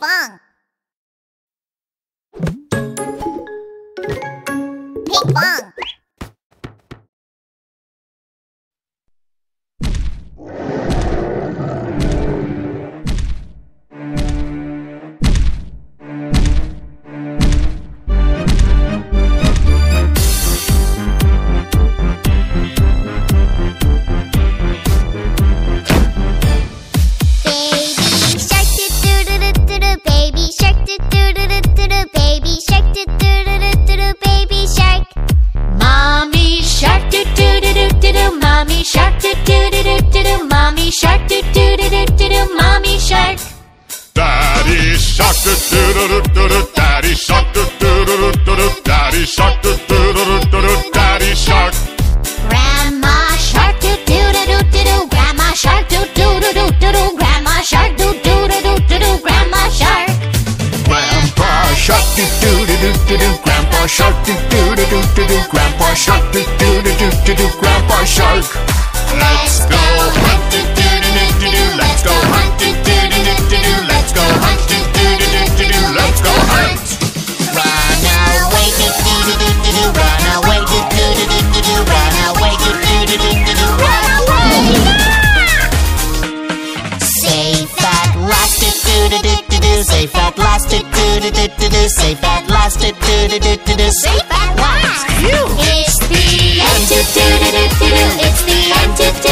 pong. Ping. Do do do do do do baby shark do do do do do do baby shark. Mommy shark do do do do do do mommy shark do do do do do do mommy shark do do do do do do mommy shark. Daddy shark do do do do do do Daddy shark do do do do do do Daddy shark do do Grandpa shark do do do do do do Grandpa shark do do do do do do Grandpa shark. Let's go It's the end